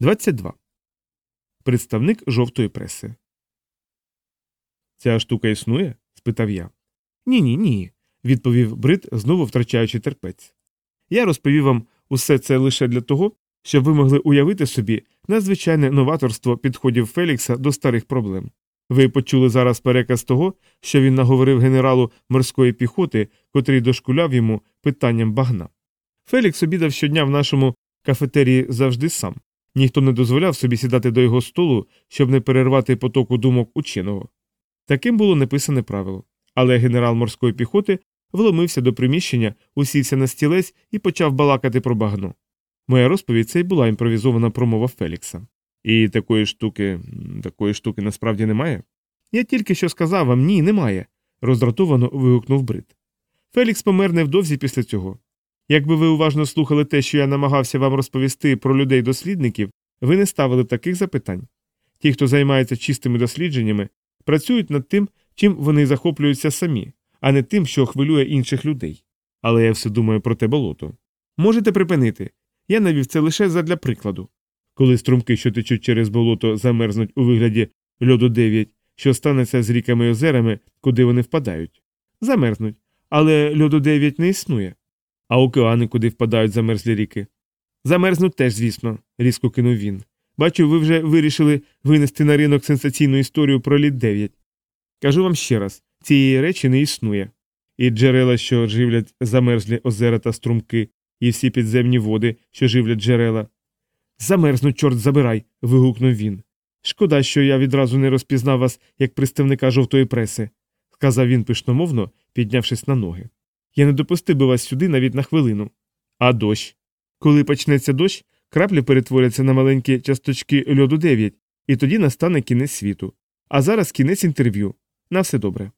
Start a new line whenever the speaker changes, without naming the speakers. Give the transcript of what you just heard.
22. Представник жовтої преси. Ця штука існує? спитав я. Ні, ні, ні, відповів Брит, знову втрачаючи терпець. Я розповів вам усе це лише для того, щоб ви могли уявити собі надзвичайне новаторство підходів Фелікса до старих проблем. Ви почули зараз переказ того, що він наговорив генералу морської піхоти, котрий дошкуляв йому питанням багна. Фелікс обідав щодня в нашому кафетерії завжди сам. Ніхто не дозволяв собі сідати до його столу, щоб не перервати потоку думок ученого. Таким було написане правило. Але генерал морської піхоти вломився до приміщення, усівся на стілець і почав балакати про багно. Моя розповідь це й була імпровізована промова Фелікса. І такої штуки, такої штуки насправді немає? Я тільки що сказав вам ні, немає, роздратовано вигукнув Брит. Фелікс помер невдовзі після цього. Якби ви уважно слухали те, що я намагався вам розповісти про людей дослідників, ви не ставили б таких запитань. Ті, хто займається чистими дослідженнями, працюють над тим, чим вони захоплюються самі, а не тим, що хвилює інших людей. Але я все думаю про те болото. Можете припинити. Я навів це лише задля прикладу. Коли струмки, що течуть через болото, замерзнуть у вигляді льоду 9, що станеться з ріками і озерами, куди вони впадають. Замерзнуть. Але льоду 9 не існує. А океани, куди впадають замерзлі ріки. Замерзнуть теж, звісно, різко кинув він. Бачу, ви вже вирішили винести на ринок сенсаційну історію про лід 9. Кажу вам ще раз цієї речі не існує. І джерела, що живлять замерзлі озера та струмки, і всі підземні води, що живлять джерела. Замерзну, чорт забирай. вигукнув він. Шкода, що я відразу не розпізнав вас як представника жовтої преси, сказав він пишномовно, піднявшись на ноги. Я не допустив би вас сюди навіть на хвилину. А дощ. Коли почнеться дощ, краплі перетворяться на маленькі часточки льоду 9, і тоді настане кінець світу. А зараз кінець інтерв'ю. На все добре.